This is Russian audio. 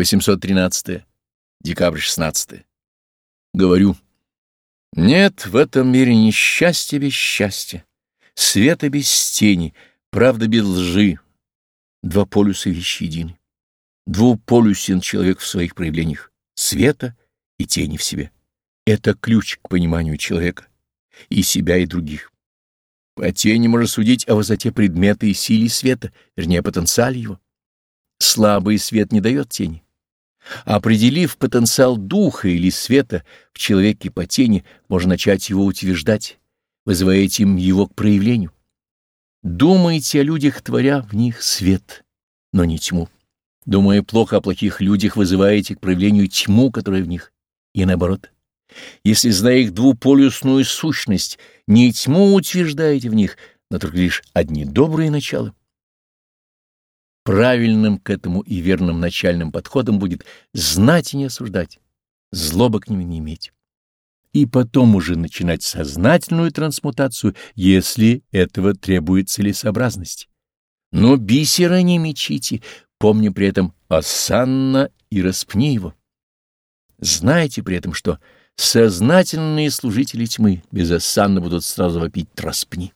813. Декабрь 16. Говорю, нет в этом мире ни счастья без счастья, света без тени, правда без лжи. Два полюса вещи едины. Двуполюсен человек в своих проявлениях света и тени в себе. Это ключ к пониманию человека, и себя, и других. По тени можно судить о высоте предмета и силе света, вернее, потенциале его. Слабый свет не дает тени. Определив потенциал духа или света в человеке по тени, можно начать его утверждать, вызывая этим его к проявлению. Думайте о людях, творя в них свет, но не тьму. Думая плохо о плохих людях, вызываете к проявлению тьму, которая в них, и наоборот. Если, зная их двуполюсную сущность, не тьму утверждаете в них, но только лишь одни добрые начала. Правильным к этому и верным начальным подходом будет знать и не осуждать, злобы к ним не иметь. И потом уже начинать сознательную трансмутацию, если этого требует целесообразность. Но бисера не мечите, помня при этом осанна и распни его. Знайте при этом, что сознательные служители тьмы безосанно будут сразу вопить «распни».